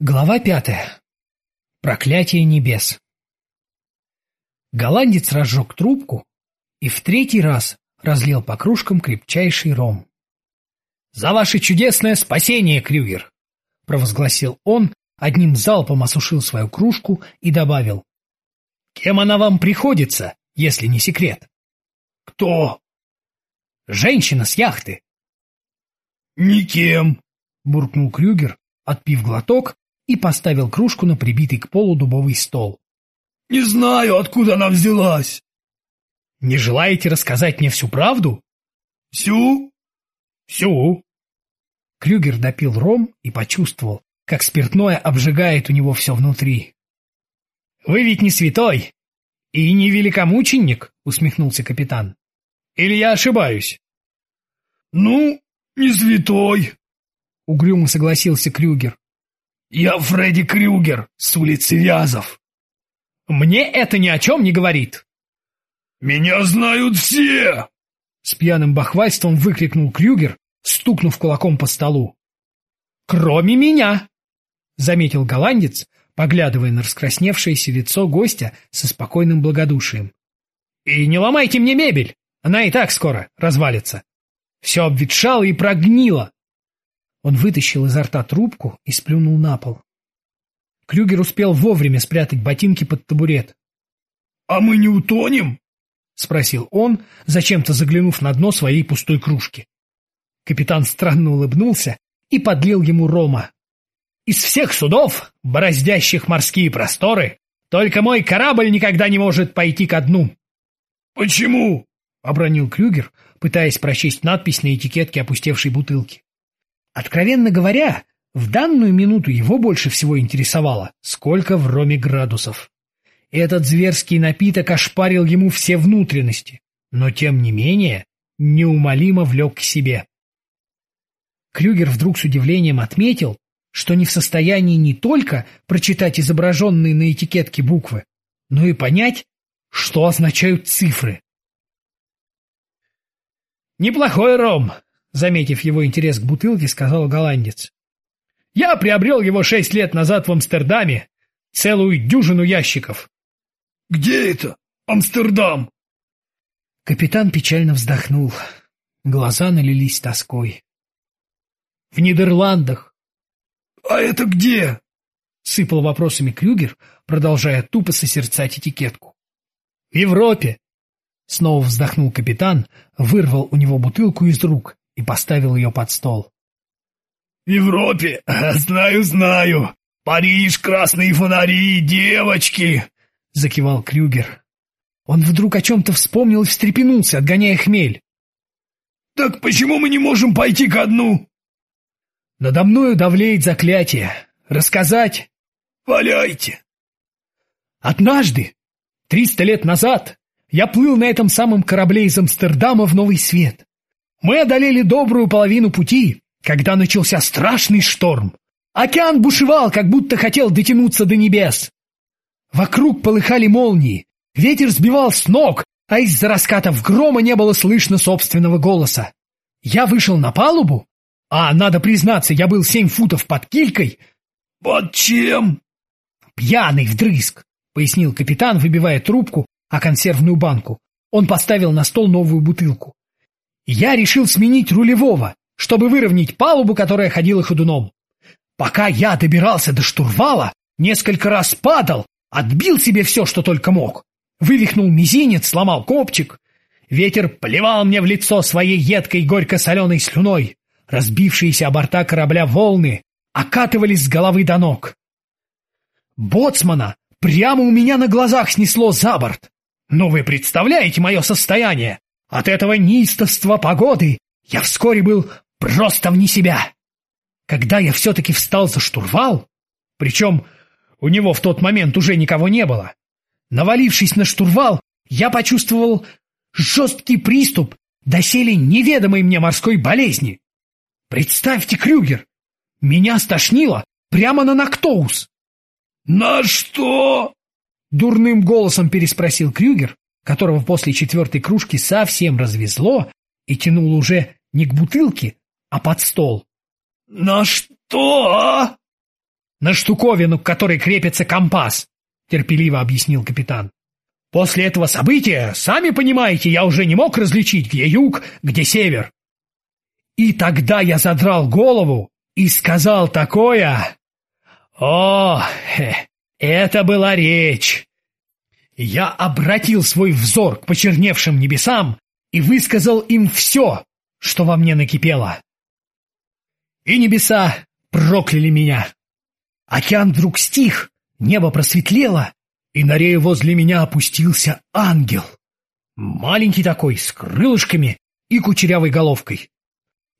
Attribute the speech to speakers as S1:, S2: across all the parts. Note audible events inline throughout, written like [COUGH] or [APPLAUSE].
S1: Глава пятая. Проклятие небес. Голландец разжег трубку и в третий раз разлил по кружкам крепчайший ром. «За ваше чудесное спасение, Крюгер!» — провозгласил он, одним залпом осушил свою кружку и добавил. «Кем она вам приходится, если не секрет?»
S2: «Кто?»
S1: «Женщина с яхты».
S2: «Никем», —
S1: буркнул Крюгер, отпив глоток и поставил кружку на прибитый к полу дубовый стол.
S2: — Не знаю, откуда она взялась.
S1: — Не желаете рассказать мне всю правду?
S2: — Всю?
S1: — Всю. Крюгер допил ром и почувствовал, как спиртное обжигает у него все внутри. — Вы ведь не святой и не великомученик, — усмехнулся капитан. — Или я ошибаюсь?
S2: — Ну, не святой, — угрюмо согласился Крюгер. Я Фредди Крюгер с улицы Вязов.
S1: Мне это ни о чем не говорит.
S2: Меня знают все!
S1: С пьяным бахвальством выкрикнул Крюгер, стукнув кулаком по столу. Кроме меня! Заметил голландец, поглядывая на раскрасневшееся лицо гостя со спокойным благодушием. И не ломайте мне мебель, она и так скоро развалится. Все обветшало и прогнило. Он вытащил изо рта трубку и сплюнул на пол. Крюгер успел вовремя спрятать ботинки под табурет.
S2: — А мы не утонем?
S1: — спросил он, зачем-то заглянув на дно своей пустой кружки. Капитан странно улыбнулся и подлил ему рома. «Из всех судов, бороздящих морские просторы, только мой корабль никогда не может пойти ко дну».
S2: «Почему?»
S1: — обронил Крюгер, пытаясь прочесть надпись на этикетке опустевшей бутылки. Откровенно говоря, в данную минуту его больше всего интересовало, сколько в роме градусов. Этот зверский напиток ошпарил ему все внутренности, но тем не менее неумолимо влек к себе. Крюгер вдруг с удивлением отметил, что не в состоянии не только прочитать изображенные на этикетке буквы, но и понять, что означают цифры. «Неплохой ром», заметив его интерес к бутылке, сказал голландец. «Я приобрел его шесть лет назад в Амстердаме, целую дюжину ящиков».
S2: «Где это? Амстердам?»
S1: Капитан печально вздохнул. Глаза налились тоской. «В Нидерландах».
S2: «А это где?»
S1: — сыпал вопросами Крюгер, продолжая тупо созерцать этикетку. «В Европе!» Снова вздохнул капитан, вырвал у него бутылку из рук и поставил ее под стол.
S2: — Европе? [LAUGHS] Знаю, знаю. Париж, красные фонари, девочки! — закивал Крюгер.
S1: Он вдруг о чем-то вспомнил и встрепенулся, отгоняя хмель.
S2: — Так почему мы не можем пойти ко дну?
S1: — Надо мною давлеет заклятие. Рассказать?
S2: — Валяйте.
S1: Однажды, триста лет назад, я плыл на этом самом корабле из Амстердама в Новый Свет. Мы одолели добрую половину пути, когда начался страшный шторм. Океан бушевал, как будто хотел дотянуться до небес. Вокруг полыхали молнии, ветер сбивал с ног, а из-за раскатов грома не было слышно собственного голоса. Я вышел на палубу, а, надо признаться, я был семь футов под килькой.
S2: — Под чем?
S1: — Пьяный вдрызг, — пояснил капитан, выбивая трубку о консервную банку. Он поставил на стол новую бутылку. Я решил сменить рулевого, чтобы выровнять палубу, которая ходила ходуном. Пока я добирался до штурвала, несколько раз падал, отбил себе все, что только мог. Вывихнул мизинец, сломал копчик. Ветер плевал мне в лицо своей едкой горько-соленой слюной. Разбившиеся о борта корабля волны окатывались с головы до ног. Боцмана прямо у меня на глазах снесло за борт. Ну вы представляете мое состояние? От этого неистовства погоды я вскоре был просто вне себя. Когда я все-таки встал за штурвал, причем у него в тот момент уже никого не было, навалившись на штурвал, я почувствовал жесткий приступ доселе неведомой мне морской болезни. Представьте, Крюгер, меня стошнило прямо на Нактоус.
S2: — На что?
S1: — дурным голосом переспросил Крюгер, которого после четвертой кружки совсем развезло и тянул уже не к бутылке, а под стол.
S2: — На что, а?
S1: на штуковину, к которой крепится компас, терпеливо объяснил капитан. После этого события, сами понимаете, я уже не мог различить, где юг, где север. И тогда я задрал голову и сказал такое... О, это была речь. Я обратил свой взор к почерневшим небесам и высказал им все, что во мне накипело. И небеса прокляли меня. Океан вдруг стих, небо просветлело, и на рею возле меня опустился ангел. Маленький такой, с крылышками и кучерявой головкой.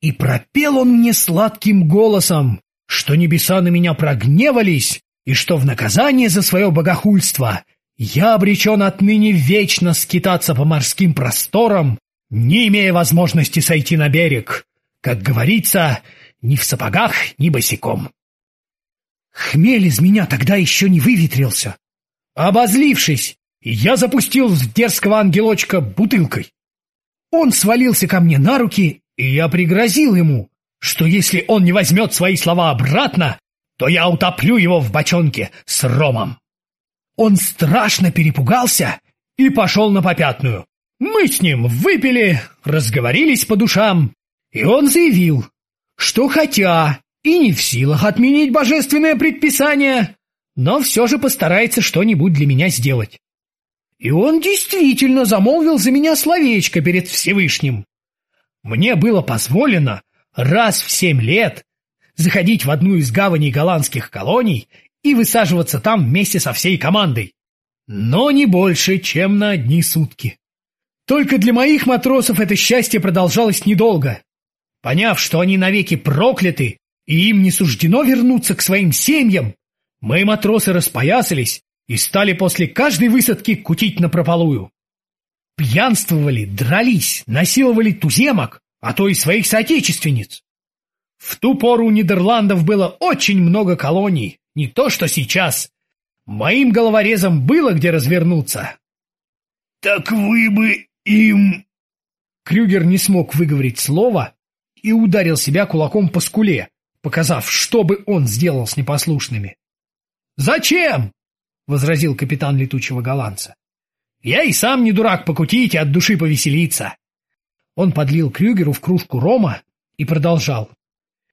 S1: И пропел он мне сладким голосом, что небеса на меня прогневались, и что в наказание за свое богохульство я обречен отныне вечно скитаться по морским просторам, не имея возможности сойти на берег, как говорится, ни в сапогах, ни босиком. Хмель из меня тогда еще не выветрился. Обозлившись, я запустил в дерзкого ангелочка бутылкой. Он свалился ко мне на руки, и я пригрозил ему, что если он не возьмет свои слова обратно, то я утоплю его в бочонке с ромом. Он страшно перепугался и пошел на попятную. Мы с ним выпили, разговорились по душам, и он заявил, что хотя и не в силах отменить божественное предписание, но все же постарается что-нибудь для меня сделать. И он действительно замолвил за меня словечко перед Всевышним. Мне было позволено раз в семь лет заходить в одну из гаваней голландских колоний и высаживаться там вместе со всей командой. Но не больше, чем на одни сутки. Только для моих матросов это счастье продолжалось недолго. Поняв, что они навеки прокляты, и им не суждено вернуться к своим семьям, мы, матросы, распоясались и стали после каждой высадки кутить напропалую. Пьянствовали, дрались, насиловали туземок, а то и своих соотечественниц. В ту пору у Нидерландов было очень много колоний, не то что сейчас. Моим головорезам было где развернуться.
S2: — Так вы бы им...
S1: Крюгер не смог выговорить слово и ударил себя кулаком по скуле, показав, что бы он сделал с непослушными. «Зачем?» — возразил капитан летучего голландца. «Я и сам не дурак покутить и от души повеселиться». Он подлил Крюгеру в кружку рома и продолжал.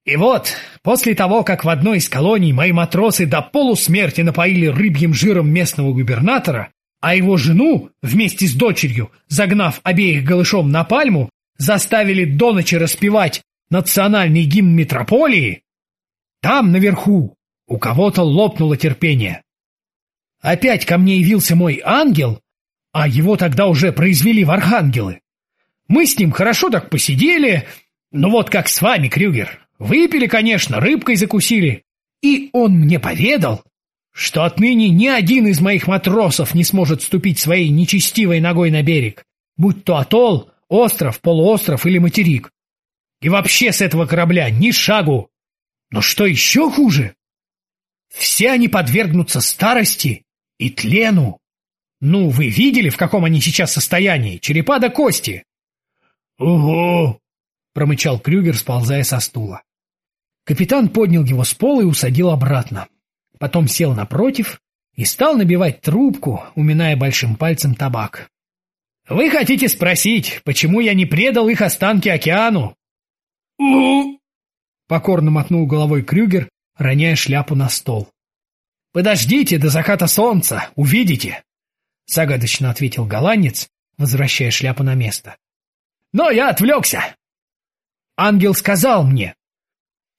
S1: «И вот, после того, как в одной из колоний мои матросы до полусмерти напоили рыбьим жиром местного губернатора, а его жену вместе с дочерью, загнав обеих голышом на пальму, заставили до ночи распевать национальный гимн метрополии, там, наверху, у кого-то лопнуло терпение. Опять ко мне явился мой ангел, а его тогда уже произвели в архангелы. Мы с ним хорошо так посидели, ну вот как с вами, Крюгер. Выпили, конечно, рыбкой закусили. И он мне поведал, что отныне ни один из моих матросов не сможет ступить своей нечестивой ногой на берег, будь то атолл, остров, полуостров или материк. И вообще с этого корабля ни шагу. Но что еще хуже? Все они подвергнутся старости и тлену. Ну, вы видели, в каком они сейчас состоянии? Черепа до кости.
S2: — Ого!
S1: — промычал Крюгер, сползая со стула. Капитан поднял его с пола и усадил обратно. Потом сел напротив и стал набивать трубку, уминая большим пальцем табак. — Вы хотите спросить, почему я не предал их останки океану?
S2: — Ну...
S1: — покорно мотнул головой Крюгер роняя шляпу на стол. «Подождите до заката солнца, увидите!» — загадочно ответил голландец, возвращая шляпу на место. «Но я отвлекся!» Ангел сказал мне,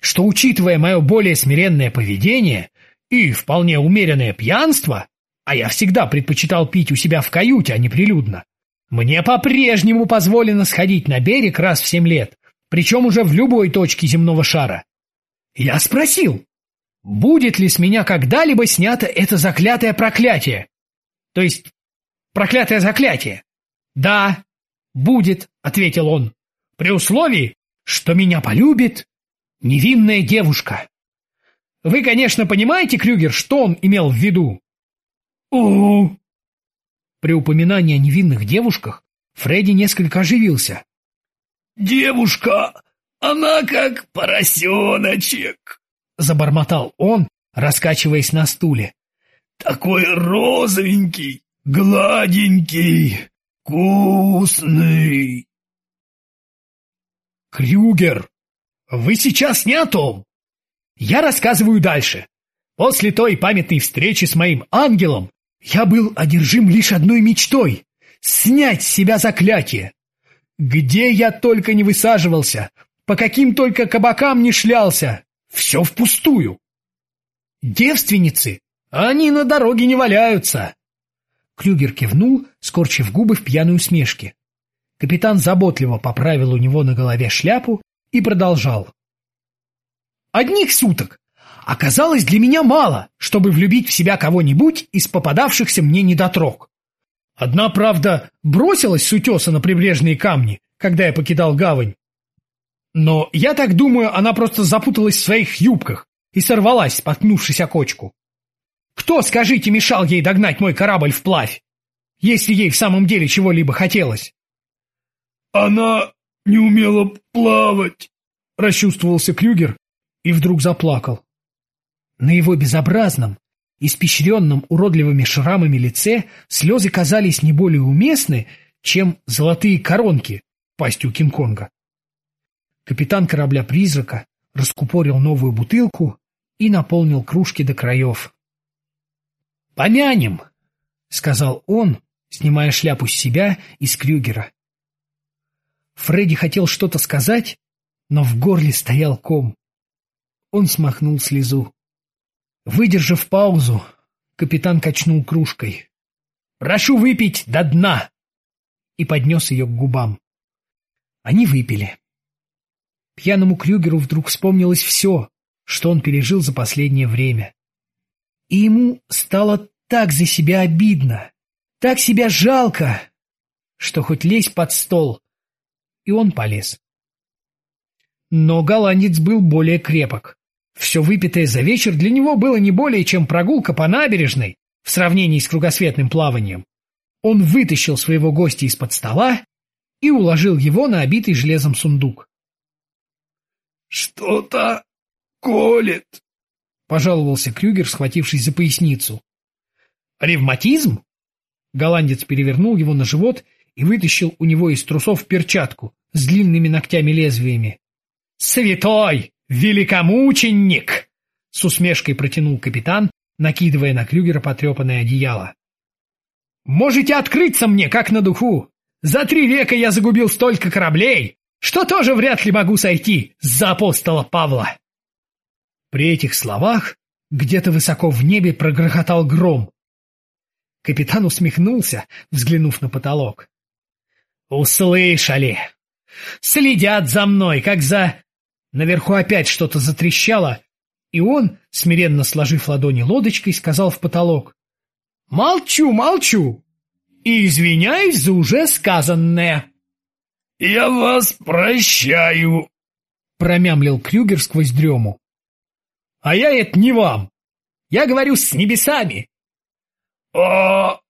S1: что, учитывая мое более смиренное поведение и вполне умеренное пьянство, а я всегда предпочитал пить у себя в каюте, а не прилюдно, мне по-прежнему позволено сходить на берег раз в семь лет, причем уже в любой точке земного шара. Я спросил, будет ли с меня когда-либо снято это заклятое проклятие? То есть, проклятое заклятие? Да, будет, ответил он, при условии, что меня полюбит невинная девушка. Вы, конечно, понимаете, Крюгер, что он имел в виду?
S2: у
S1: При упоминании о невинных девушках Фредди несколько оживился.
S2: «Девушка, она как поросеночек!»
S1: — забормотал он, раскачиваясь на стуле.
S2: «Такой розовенький, гладенький, вкусный!»
S1: «Крюгер, вы сейчас не о том. Я рассказываю дальше. После той памятной встречи с моим ангелом я был одержим лишь одной мечтой — снять с себя заклятие. Где я только не высаживался, по каким только кабакам не шлялся, все впустую. Девственницы, они на дороге не валяются. Клюгер кивнул, скорчив губы в пьяной усмешке. Капитан заботливо поправил у него на голове шляпу и продолжал. Одних суток оказалось для меня мало, чтобы влюбить в себя кого-нибудь из попадавшихся мне недотрог. Одна, правда, бросилась с утеса на прибрежные камни, когда я покидал гавань. Но я так думаю, она просто запуталась в своих юбках и сорвалась, споткнувшись о кочку. Кто, скажите, мешал ей догнать мой корабль вплавь, если ей в самом деле чего-либо хотелось?
S2: «Она не умела плавать», —
S1: расчувствовался Крюгер и вдруг заплакал. На его безобразном, испещренном уродливыми шрамами лице слезы казались не более уместны, чем золотые коронки пастью Кинг-Конга. Капитан корабля-призрака раскупорил новую бутылку и наполнил кружки до краев. «Помянем!» — сказал он, снимая шляпу с себя и с Крюгера. Фредди хотел что-то сказать, но в горле стоял ком. Он смахнул слезу. Выдержав паузу, капитан качнул кружкой. «Прошу выпить до дна!» и поднес ее к губам. Они выпили. Пьяному Крюгеру вдруг вспомнилось все, что он пережил за последнее время. И ему стало так за себя обидно, так себя жалко, что хоть лезь под стол, и он полез. Но голландец был более крепок. Все выпитое за вечер для него было не более чем прогулка по набережной в сравнении с кругосветным плаванием. Он вытащил своего гостя из-под стола и уложил его на обитый железом сундук.
S2: «Что-то колет», —
S1: пожаловался Крюгер, схватившись за поясницу. «Ревматизм?» Голландец перевернул его на живот и вытащил у него из трусов перчатку с длинными ногтями-лезвиями. «Святой! Великомученик!» — с усмешкой протянул капитан, накидывая на Крюгера потрепанное одеяло. «Можете открыться мне, как на духу! За три века я загубил столько кораблей, что тоже вряд ли могу сойти за апостола Павла!» При этих словах где-то высоко в небе прогрохотал гром. Капитан усмехнулся, взглянув на потолок. «Услышали! Следят за мной, как за...» Наверху опять что-то затрещало, и он, смиренно сложив ладони лодочкой, сказал в потолок. «Молчу, молчу! И извиняюсь за уже сказанное!»
S2: «Я вас прощаю!»
S1: — промямлил Крюгер сквозь дрему. «А я это не вам! Я говорю с небесами!»
S2: «О...»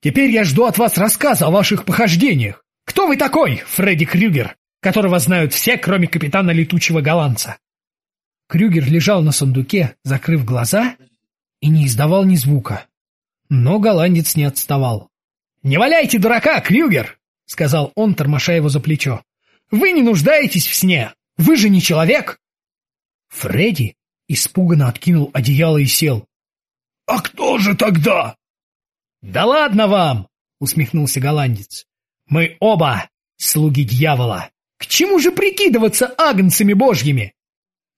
S1: «Теперь я жду от вас рассказа о ваших похождениях. Кто вы такой, Фредди Крюгер, которого знают все, кроме капитана летучего голландца?» Крюгер лежал на сундуке, закрыв глаза, и не издавал ни звука. Но голландец не отставал. «Не валяйте дурака, Крюгер!» — сказал он, тормоша его за плечо. «Вы не нуждаетесь в сне! Вы же не человек!» Фредди испуганно откинул одеяло и сел.
S2: «А кто же тогда?»
S1: «Да ладно вам!» — усмехнулся голландец. «Мы оба слуги дьявола! К чему же прикидываться агнцами божьими?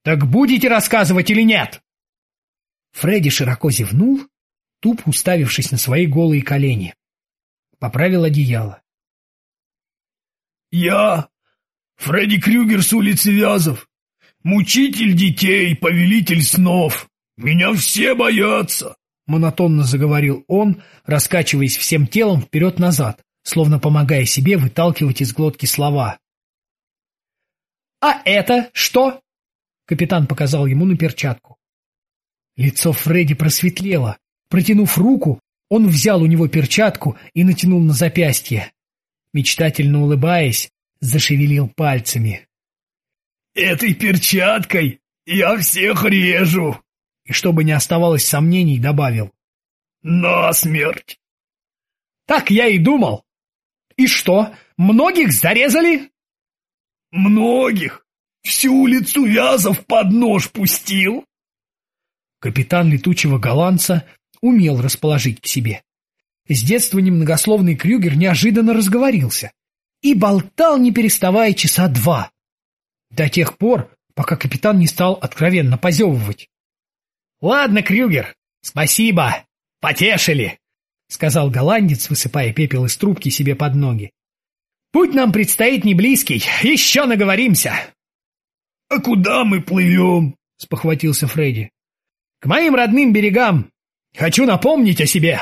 S1: Так будете рассказывать или нет?» Фредди широко зевнул, тупо уставившись на свои голые колени. Поправил одеяло.
S2: «Я Фредди Крюгер с улицы Вязов, мучитель детей, повелитель снов. Меня все боятся!»
S1: Монотонно заговорил он, раскачиваясь всем телом вперед-назад, словно помогая себе выталкивать из глотки слова. «А это что?» Капитан показал ему на перчатку. Лицо Фредди просветлело. Протянув руку, он взял у него перчатку и натянул на запястье. Мечтательно улыбаясь, зашевелил пальцами.
S2: «Этой перчаткой я всех режу!»
S1: И, чтобы не оставалось сомнений, добавил.
S2: «На смерть!»
S1: «Так я и думал. И что, многих зарезали?»
S2: «Многих! Всю улицу Вязов под нож пустил!»
S1: Капитан летучего голландца умел расположить к себе. С детства немногословный Крюгер неожиданно разговорился и болтал, не переставая, часа два. До тех пор, пока капитан не стал откровенно позевывать. — Ладно, Крюгер, спасибо, потешили, — сказал голландец, высыпая пепел из трубки себе под ноги. — Путь нам предстоит не близкий, еще наговоримся.
S2: — А куда мы плывем? — спохватился Фредди.
S1: — К моим родным берегам. Хочу напомнить о себе.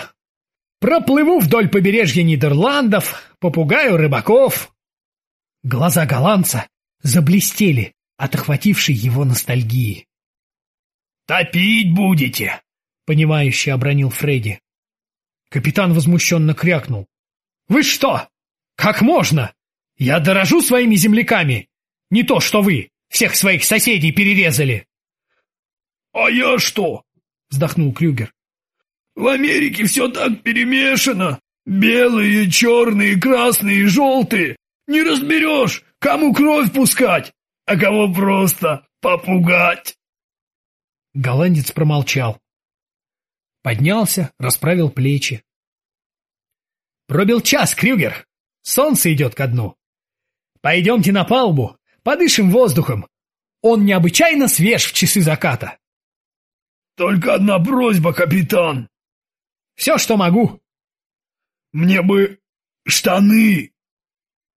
S1: Проплыву вдоль побережья Нидерландов, попугаю рыбаков. Глаза голландца заблестели от охватившей его ностальгии.
S2: «Топить будете!» — понимающе обронил Фредди.
S1: Капитан возмущенно крякнул. «Вы что? Как можно? Я дорожу своими земляками. Не то, что вы всех своих соседей перерезали».
S2: «А я что?» — вздохнул Крюгер. В Америке все так перемешано. Белые, черные, красные, желтые. Не разберешь, кому кровь пускать, а кого просто попугать.
S1: Голландец промолчал. Поднялся, расправил плечи. Пробил час, Крюгер. Солнце идет ко дну. Пойдемте на палубу, подышим воздухом. Он необычайно свеж в часы заката.
S2: Только одна просьба, капитан.
S1: Все, что могу.
S2: Мне бы штаны.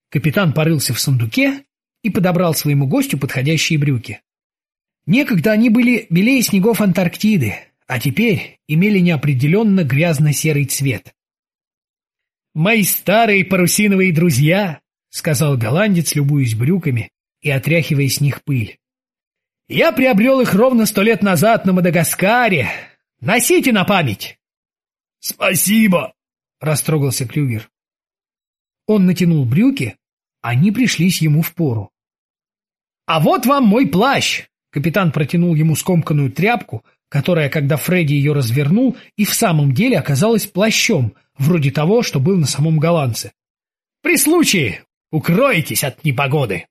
S1: Капитан порылся в сундуке и подобрал своему гостю подходящие брюки. Некогда они были белее снегов Антарктиды, а теперь имели неопределенно грязно-серый цвет. «Мои старые парусиновые друзья», — сказал голландец, любуясь брюками и отряхивая с них пыль. «Я приобрел их ровно сто лет назад на Мадагаскаре. Носите на память!»
S2: «Спасибо!»
S1: — растрогался Клюгер. Он натянул брюки, они пришлись ему в пору. «А вот вам мой плащ!» Капитан протянул ему скомканную тряпку, которая, когда Фредди ее развернул, и в самом деле оказалась плащом, вроде того, что был на самом голландце. «При случае укройтесь от непогоды!»